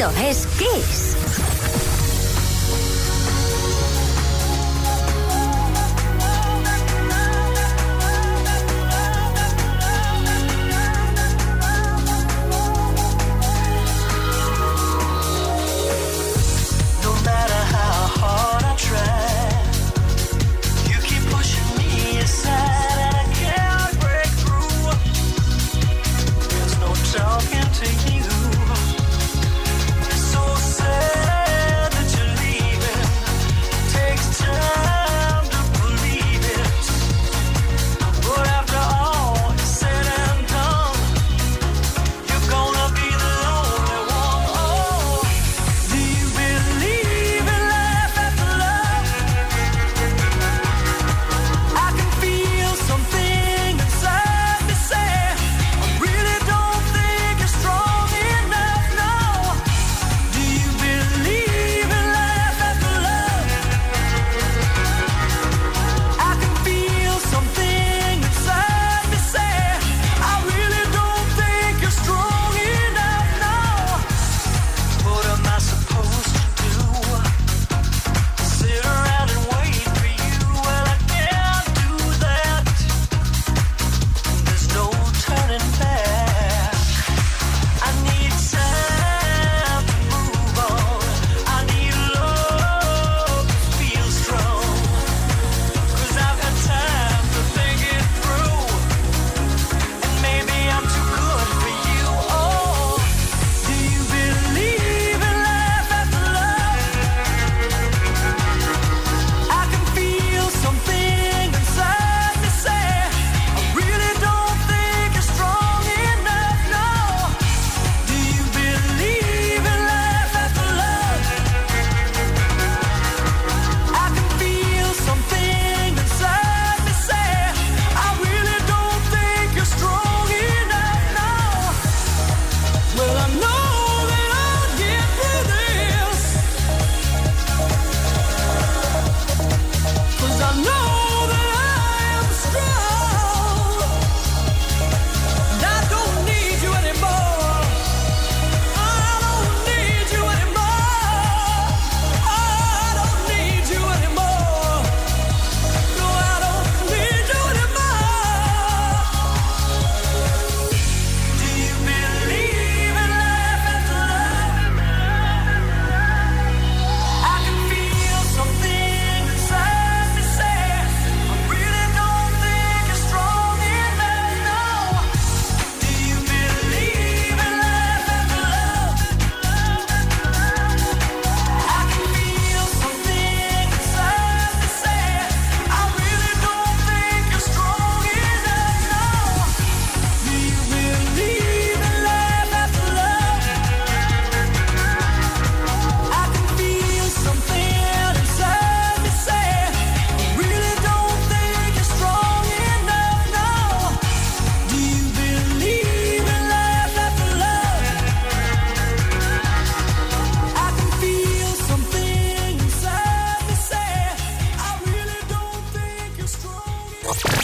yeah.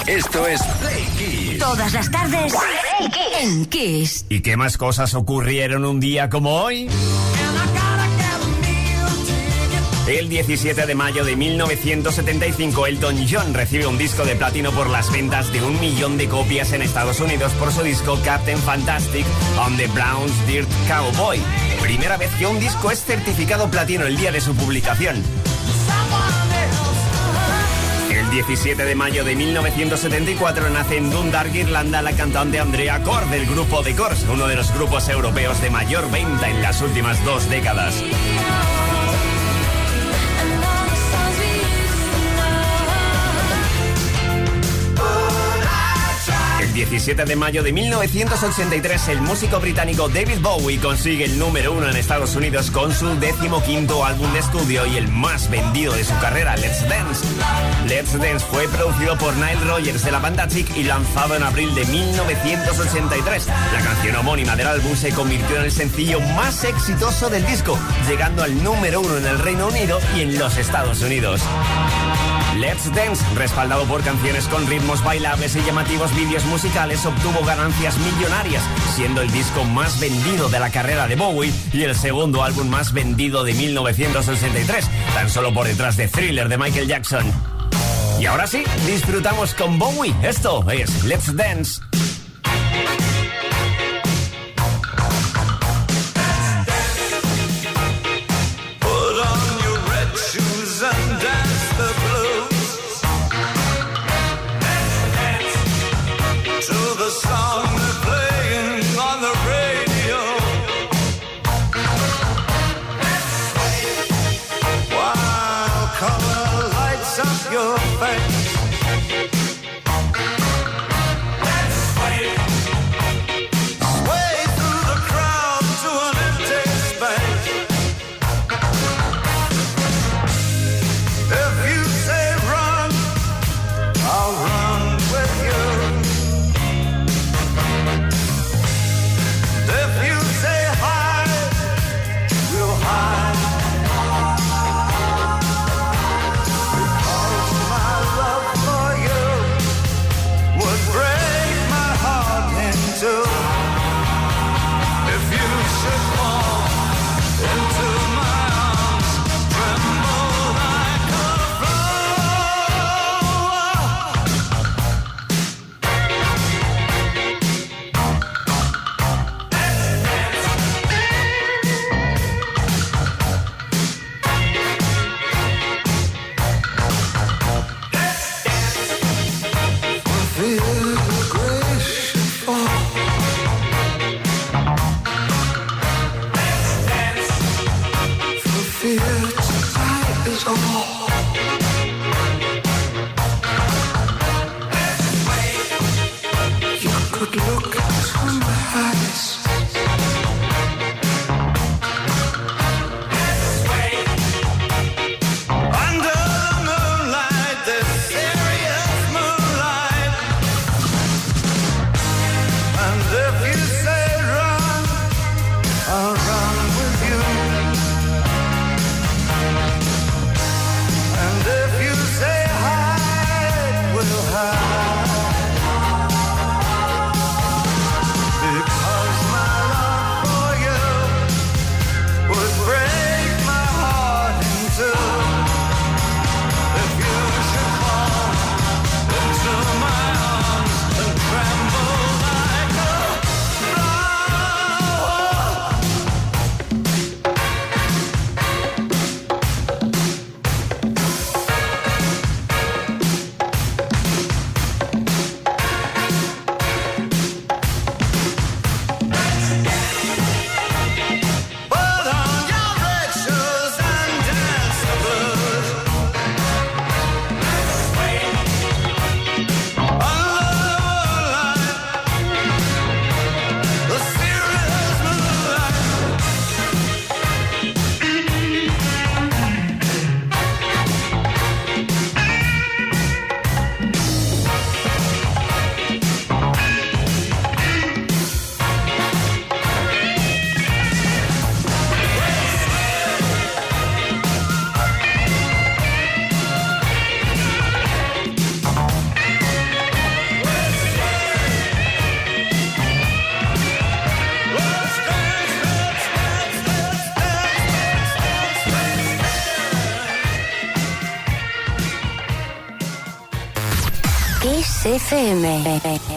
Esto es Kiss. las tardes en Kiss. ¿Y qué más cosas ocurrieron un día como hoy? El 17 de mayo de 1975, Elton John recibe un disco de platino por las ventas de un millón de copias en Estados Unidos por su disco Captain Fantastic on the Browns Dirt Cowboy. Primera vez que un disco es certificado platino el día de su publicación. 17 de mayo de 1974 nace en Dundalk, Irlanda, la cantante Andrea Corr del grupo The Corrs, uno de los grupos europeos de mayor venta en las últimas dos décadas. 17 de mayo de 1983, el músico británico David Bowie consigue el número uno en Estados Unidos con su decimoquinto álbum de estudio y el más vendido de su carrera, Let's Dance. Let's Dance fue producido por Nile Rogers de la banda Chic y lanzado en abril de 1983. La canción homónima del álbum se convirtió en el sencillo más exitoso del disco, llegando al número uno en el Reino Unido y en los Estados Unidos. Let's Dance, respaldado por canciones con ritmos bailables y llamativos vídeos musicales, obtuvo ganancias millonarias, siendo el disco más vendido de la carrera de Bowie y el segundo álbum más vendido de 1983, tan solo por detrás de Thriller de Michael Jackson. Y ahora sí, disfrutamos con Bowie. Esto es Let's Dance.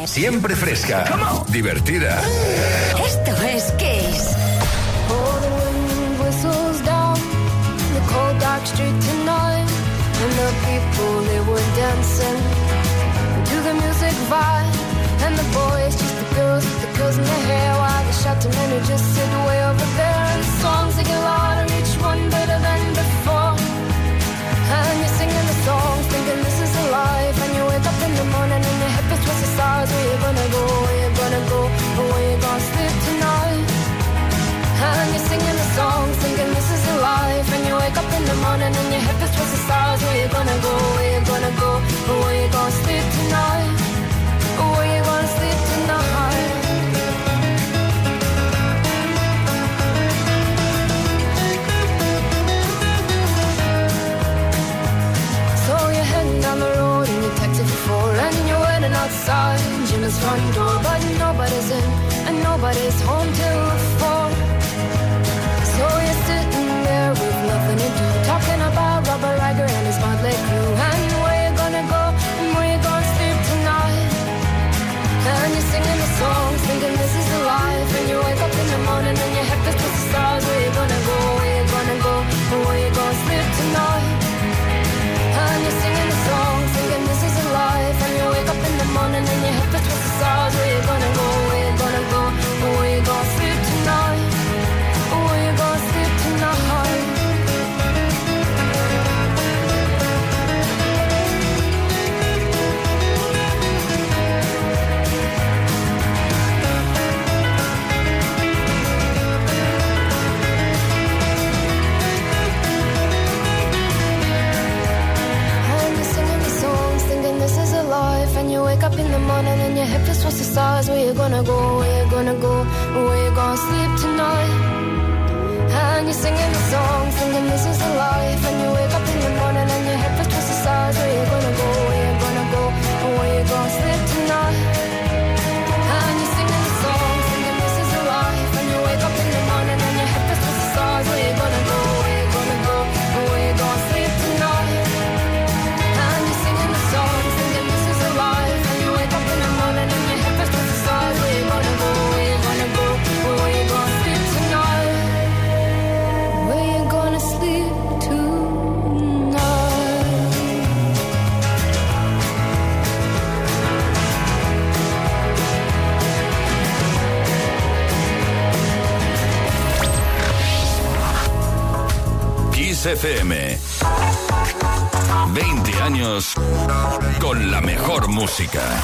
Siempre fresca, divertida. Esto es Kiss. And the people they were dancing to the music vibe. And the boys, just the girls with the girls in their hair. While the shot to men who just sit way over there. And the songs they get louder, each one Standing in your head, towards the stars Where you gonna go, where you gonna go. Oh, but where you gonna sleep tonight. Oh, where you gonna sleep tonight. So you're heading down the road And you texted before And you're waiting outside. Jim's front door But nobody's in And nobody's home till música.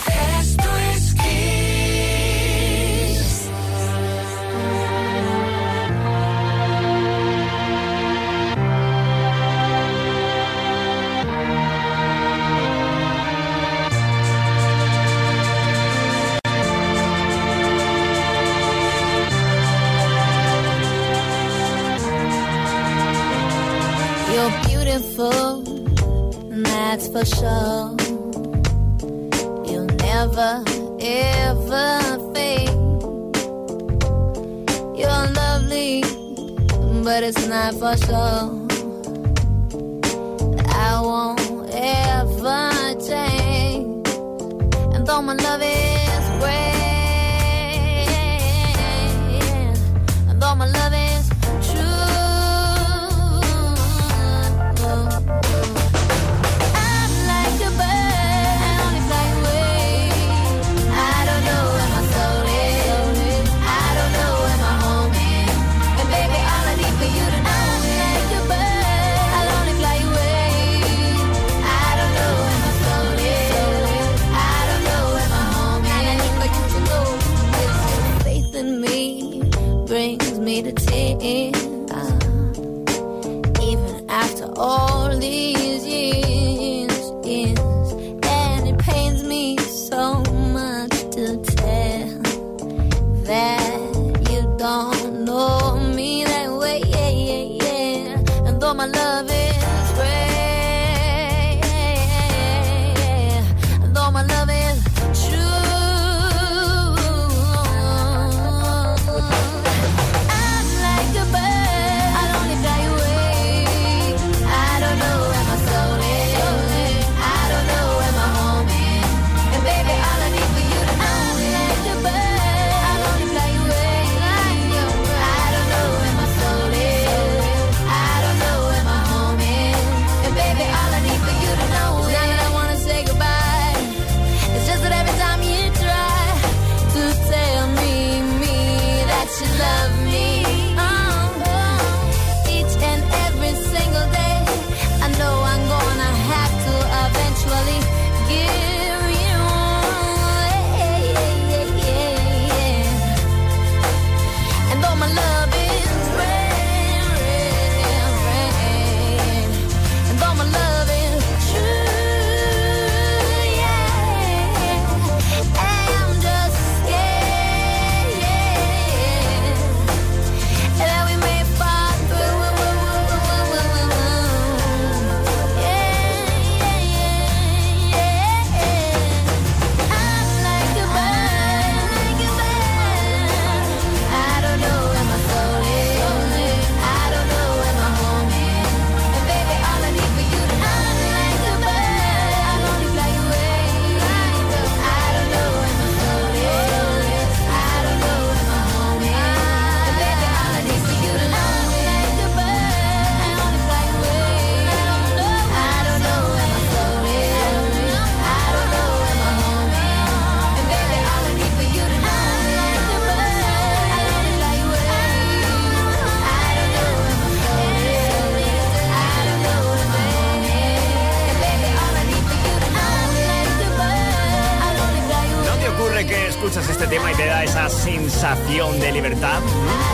Sensación de libertad,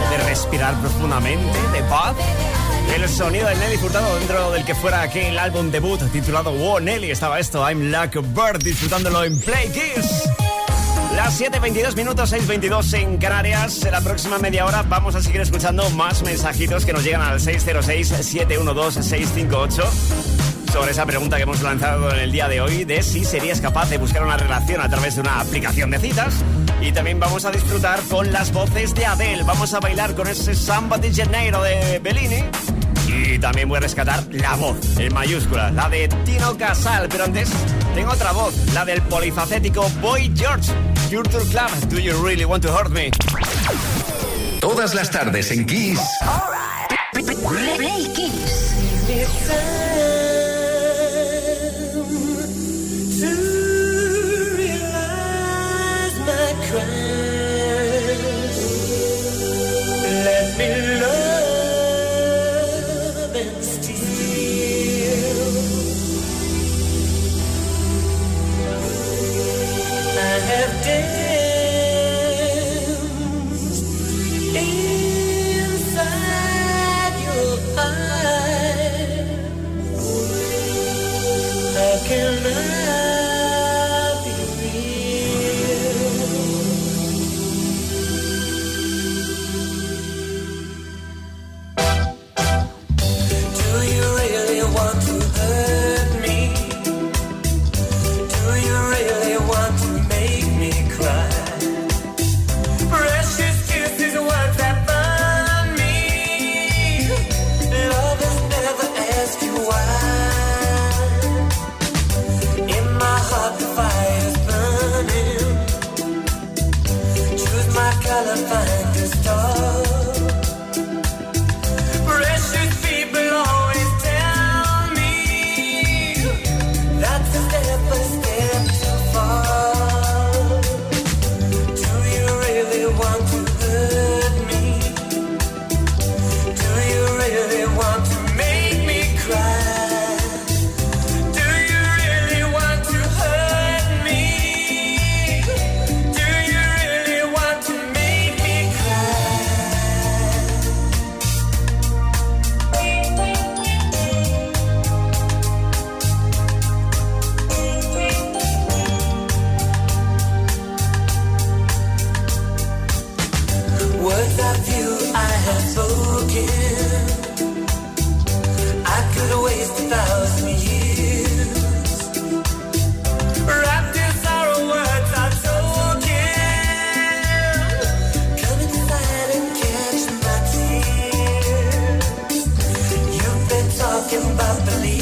de respirar profundamente, de paz. El sonido de Nelly Furtado dentro del que fuera aquel álbum debut titulado Wow Nelly estaba esto, I'm Like a Bird, disfrutándolo en Play Kiss. Las 7.22 minutos, 6.22 en Canarias. La próxima media hora vamos a seguir escuchando más mensajitos que nos llegan al 606-712-658 sobre esa pregunta que hemos lanzado en el día de hoy de si serías capaz de buscar una relación a través de una aplicación de citas. Y también vamos a disfrutar con las voces de Adele. Vamos a bailar con ese Samba de Janeiro de Bellini. Y también voy a rescatar la voz en mayúscula, la de Tino Casal. Pero antes tengo otra voz, la del polifacético Boy George. Culture Club, Do You Really Want to Hurt Me? Todas las tardes en Kiss. Play Kiss. Let love. believe.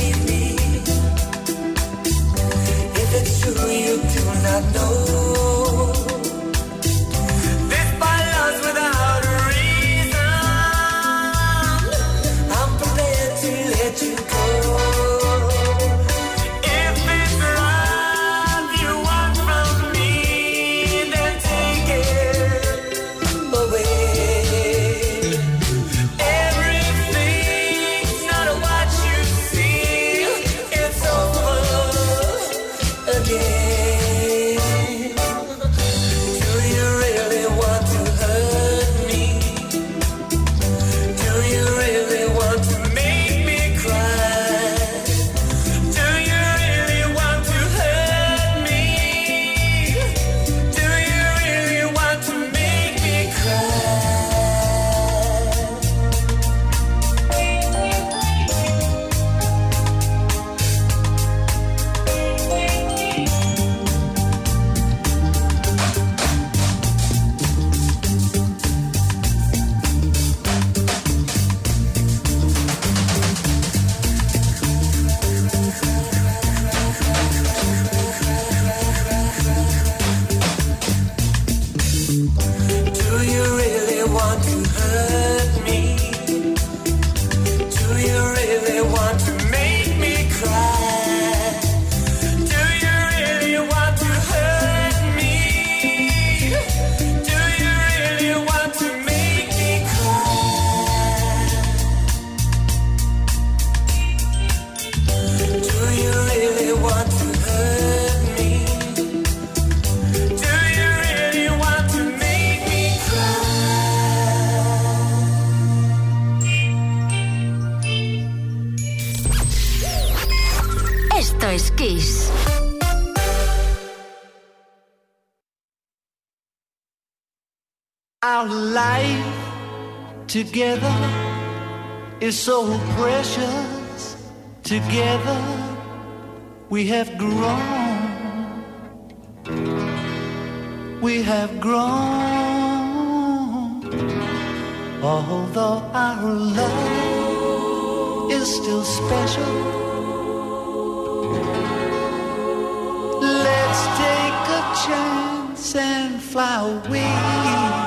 Our life together is so precious. Together we have grown. We have grown. Although our love is still special. Let's take a chance and fly away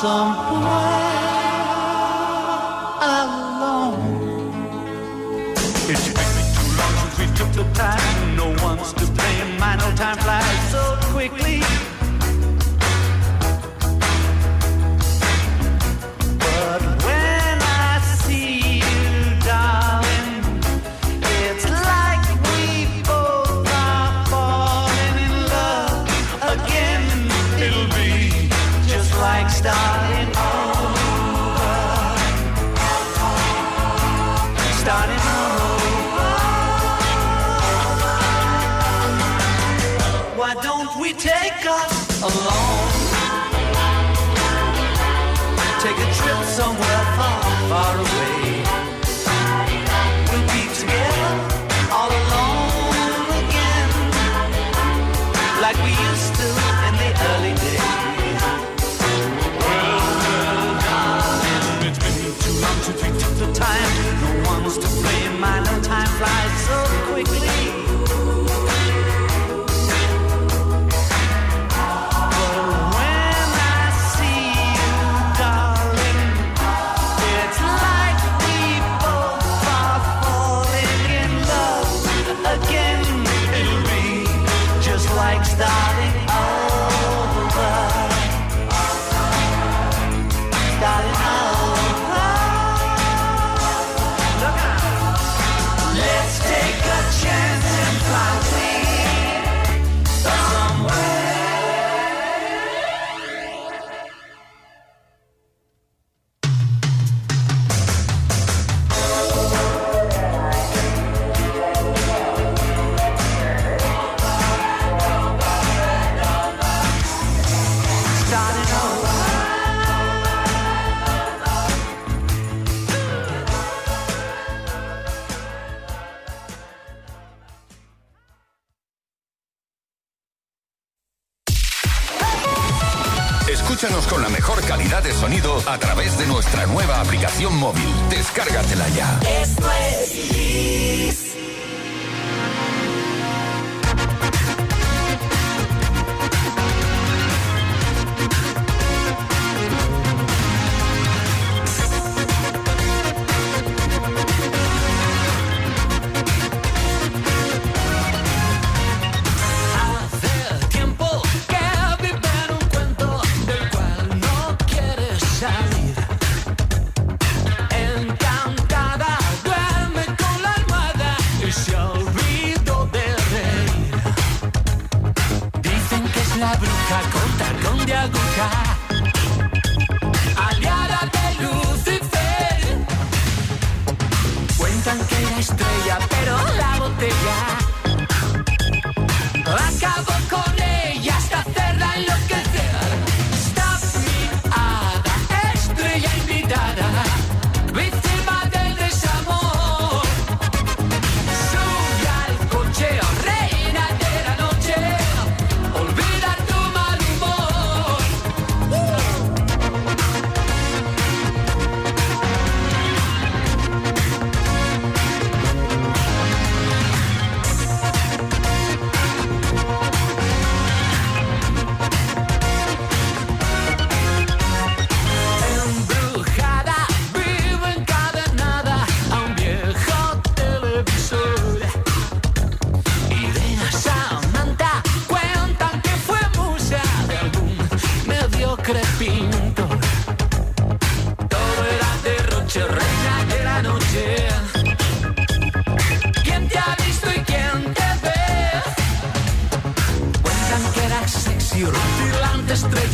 somewhere take a trip somewhere far, far away.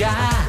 sky.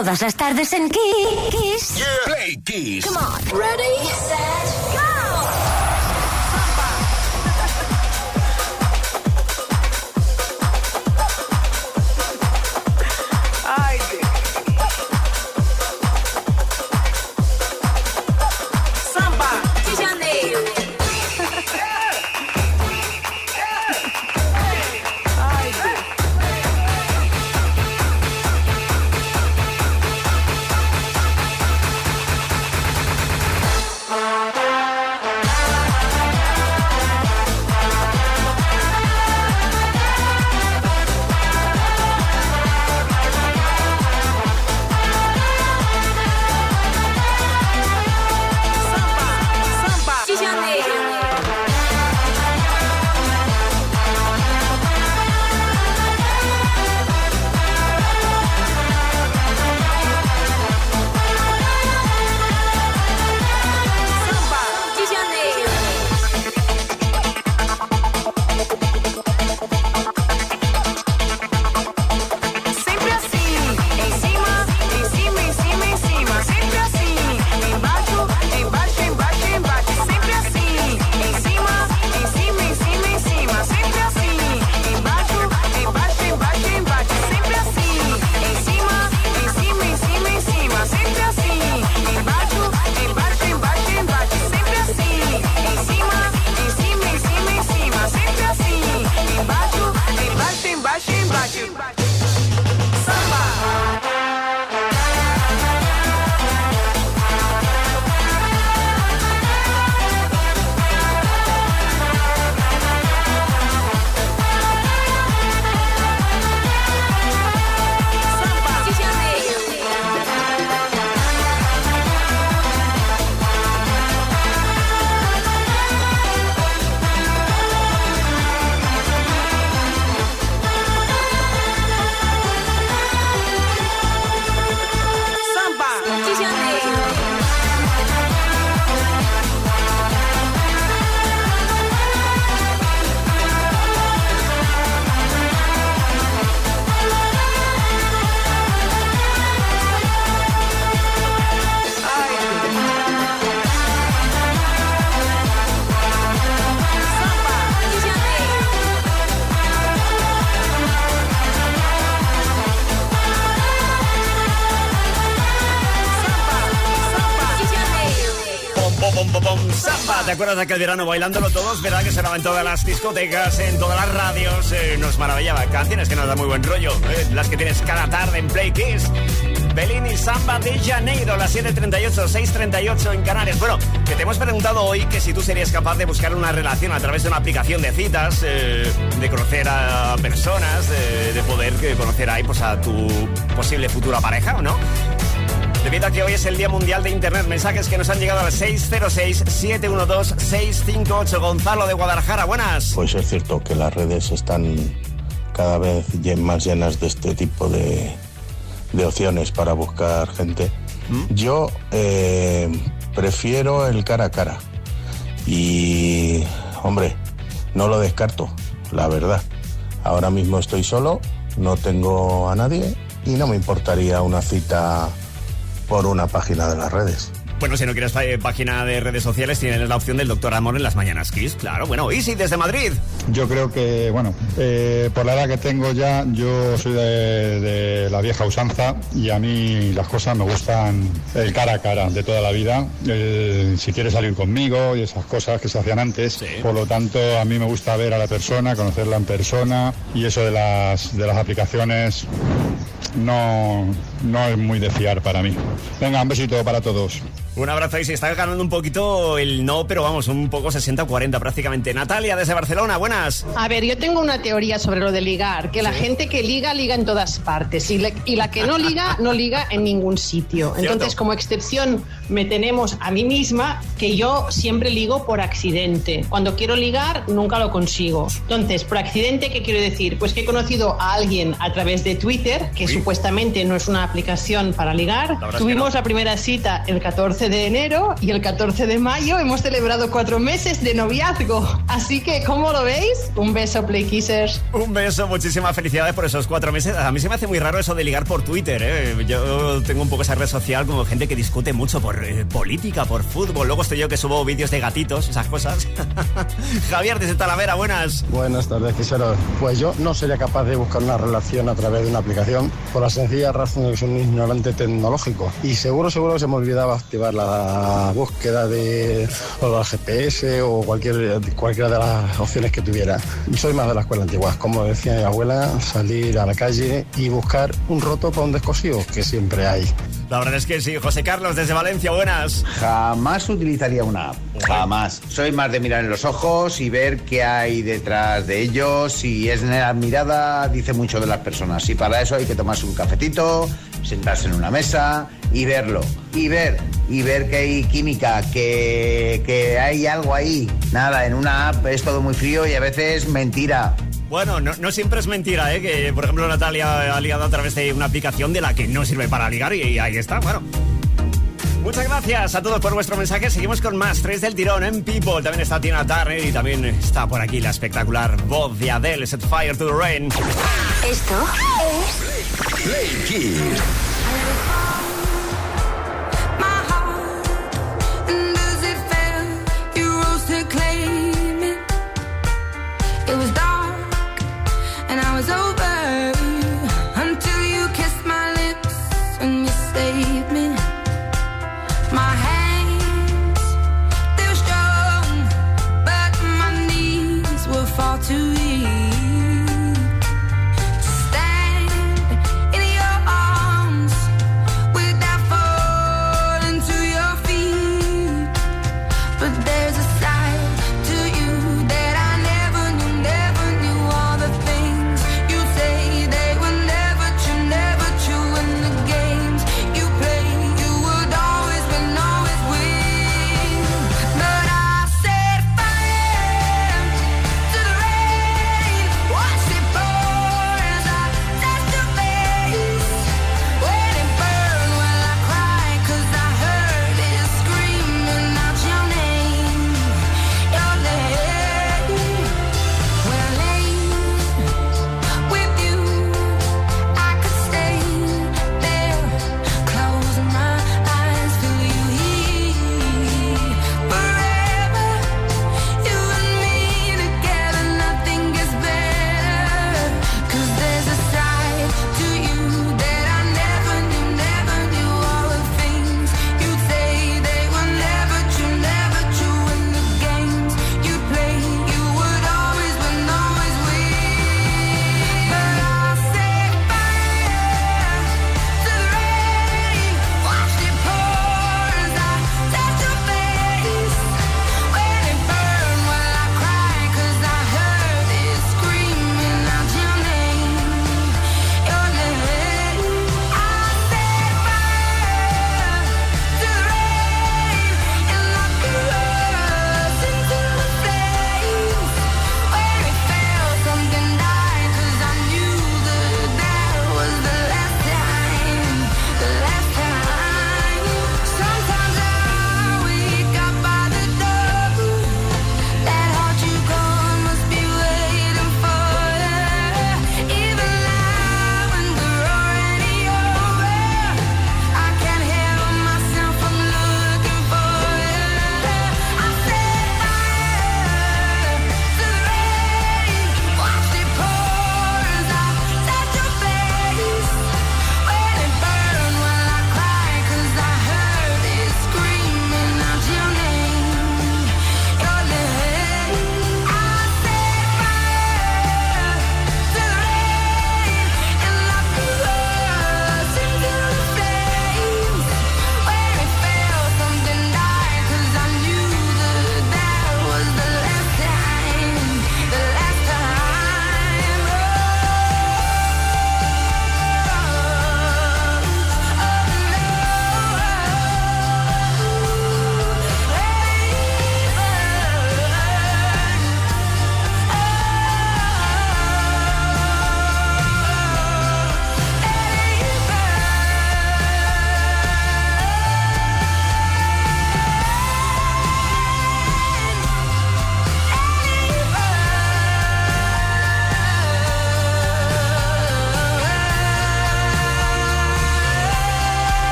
Todas as tardes en Kiss. ¿Te acuerdas de aquel verano bailándolo todos? ¿Verdad que sonaba en todas las discotecas, en todas las radios? Eh, nos maravillaba. Canciones que nos da muy buen rollo. eh, las que tienes cada tarde en Play Kiss. Bellini Samba de Janeiro, las 7.38, 6.38 en Canarias. Bueno, que te hemos preguntado hoy que si tú serías capaz de buscar una relación a través de una aplicación de citas, eh, de conocer a personas, de, de poder conocer ahí pues, a tu posible futura pareja, ¿o no? Debido a que hoy es el Día Mundial de Internet, mensajes que nos han llegado al 606-712-658. Gonzalo de Guadalajara, buenas. Pues es cierto que las redes están cada vez más llenas de este tipo de, de opciones para buscar gente. Yo eh, prefiero el cara a cara. Y, hombre, no lo descarto, la verdad. Ahora mismo estoy solo, no tengo a nadie y no me importaría una cita por una página de las redes. Bueno, si no quieres eh, página de redes sociales, tienes la opción del Doctor Amor en las mañanas Kiss. Claro, bueno, Easy desde Madrid. Yo creo que, bueno, eh, por la edad que tengo ya, yo soy de, de la vieja usanza y a mí las cosas me gustan el cara a cara de toda la vida. El si quiere salir conmigo y esas cosas que se hacían antes. Sí. Por lo tanto, a mí me gusta ver a la persona, conocerla en persona y eso de las, de las aplicaciones no, no es muy de fiar para mí. Venga, un besito para todos. Un abrazo y se está ganando un poquito el no, pero vamos, un poco 60-40 prácticamente. Natalia desde Barcelona, buenas. A ver, yo tengo una teoría sobre lo de ligar, que la gente que liga, liga en todas partes y, le- y la que no liga, no liga en ningún sitio. Entonces, Cierto. como excepción, me tenemos a mí misma que yo siempre ligo por accidente. Cuando quiero ligar, nunca lo consigo. Entonces, por accidente, ¿qué quiero decir? Pues que he conocido a alguien a través de Twitter, que supuestamente no es una aplicación para ligar. Tuvimos no. la primera cita el 14 14 de enero y el 14 de mayo hemos celebrado cuatro meses de noviazgo. Así que, ¿cómo lo veis? Un beso, Play Kissers. Un beso, muchísimas felicidades por esos cuatro meses. A mí se me hace muy raro eso de ligar por Twitter. ¿eh? Yo tengo un poco esa red social como gente que discute mucho por eh, política, por fútbol. Luego estoy yo que subo vídeos de gatitos, esas cosas. Javier desde Talavera, buenas. Buenas tardes, Quisero. Pues yo no sería capaz de buscar una relación a través de una aplicación por la sencilla razón de que soy un ignorante tecnológico. Y seguro, seguro que se me olvidaba activar la búsqueda de o la GPS o cualquier, cualquiera de las opciones que tuviera. Soy más de la escuela antigua. Como decía mi abuela, salir a la calle y buscar un roto para un descosido, que siempre hay. La verdad es que sí. José Carlos desde Valencia, buenas. Jamás utilizaría una app. Jamás. Soy más de mirar en los ojos y ver qué hay detrás de ellos. Si es en la mirada, dice mucho de las personas. Y para eso hay que tomarse un cafetito, sentarse en una mesa y verlo. Y ver, y ver que hay química, que, que hay algo ahí. Nada, en una app es todo muy frío y a veces mentira. Bueno, no, no siempre es mentira, ¿eh? Que, por ejemplo, Natalia ha ligado a través de una aplicación de la que no sirve para ligar y, ahí está, bueno. Muchas gracias a todos por vuestro mensaje. Seguimos con más. Tres del tirón en People. También está Tina Turner y también está por aquí la espectacular voz de Adele, Set Fire to the Rain. Esto es Play Kiss.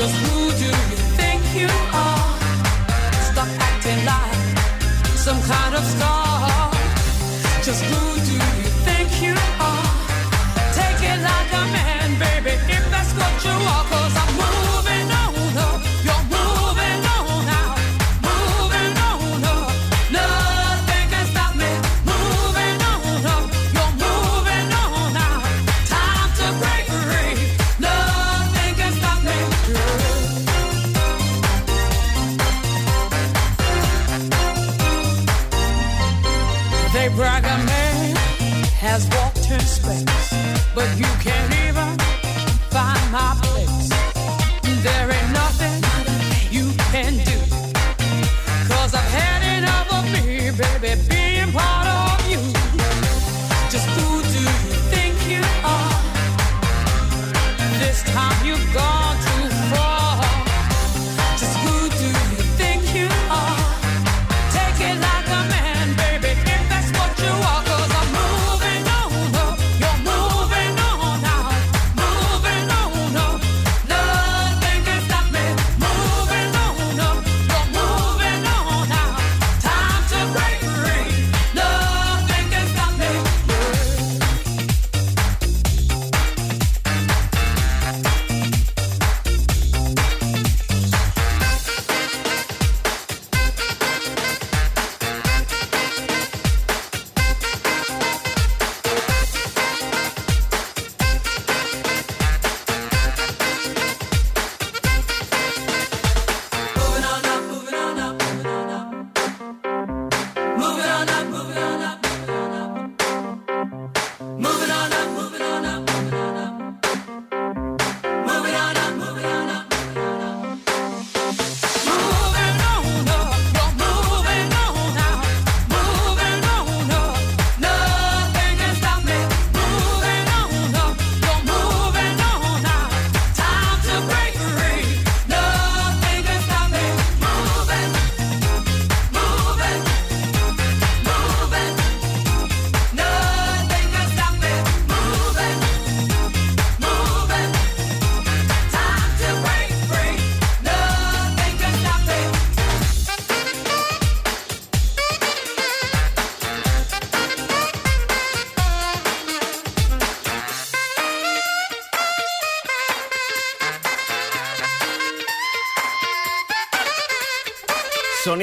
Just who do you think you are? Stop acting like some kind of star. Just who do you think you are?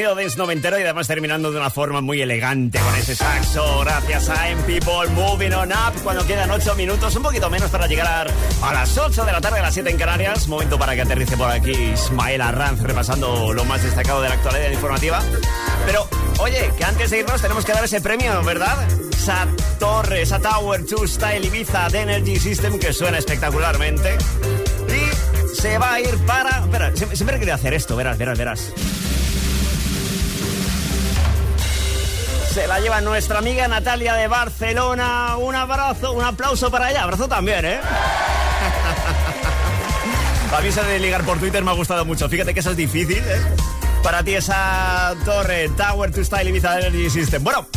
Sonido dance noventero y además terminando de una forma muy elegante con ese saxo. Gracias a M People Moving On Up. Cuando quedan 8 minutos, un poquito menos para llegar a las 8 de la tarde, a las 7 en Canarias. Momento para que aterrice por aquí Ismael Arranz repasando lo más destacado de la actualidad informativa. Pero, oye, que antes de irnos tenemos que dar ese premio, ¿verdad? Esa torre, esa Tower 2 Style Ibiza de Energy System que suena espectacularmente. Y se va a ir para. Espera, siempre, querido hacer esto, verás, verás, verás. Se la lleva nuestra amiga Natalia de Barcelona. Un abrazo, un aplauso para ella. Abrazo también, ¿eh? A mí eso de ligar por Twitter me ha gustado mucho. Fíjate que eso es difícil, ¿eh? Para ti esa torre Tower to Style Ibiza Energy System. Bueno,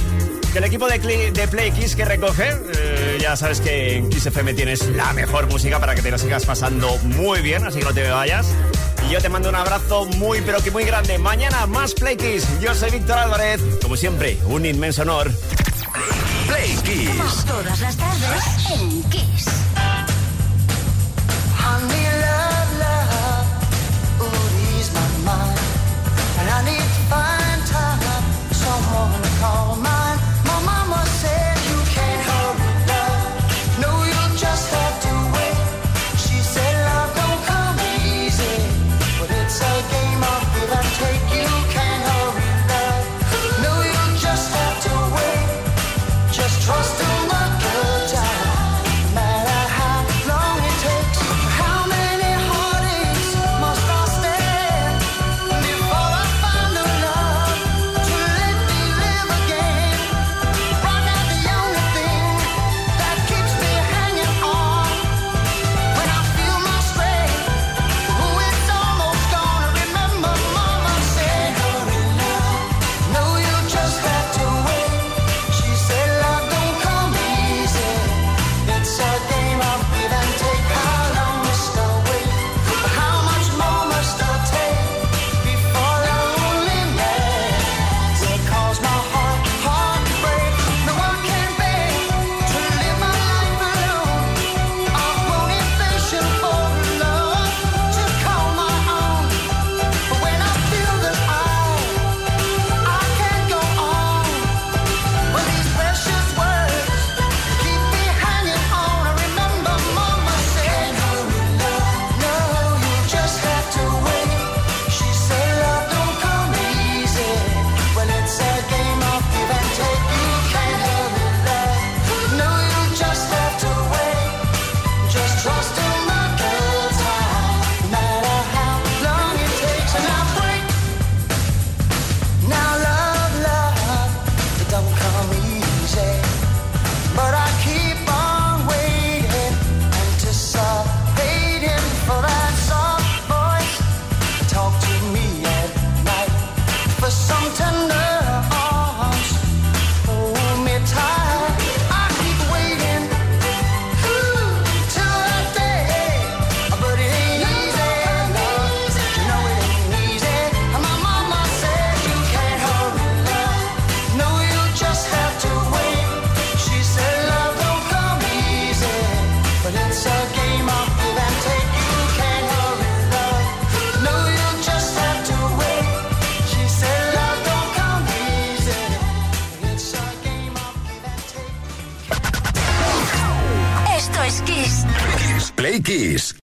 que el equipo de, Play Kiss que recoge, eh, ya sabes que en Kiss FM tienes la mejor música para que te la sigas pasando muy bien, así que no te vayas. Yo te mando un abrazo muy, pero que muy grande. Mañana más Play Kiss. Yo soy Víctor Álvarez. Como siempre, un inmenso honor. Play Kiss. Todas las tardes en Kiss.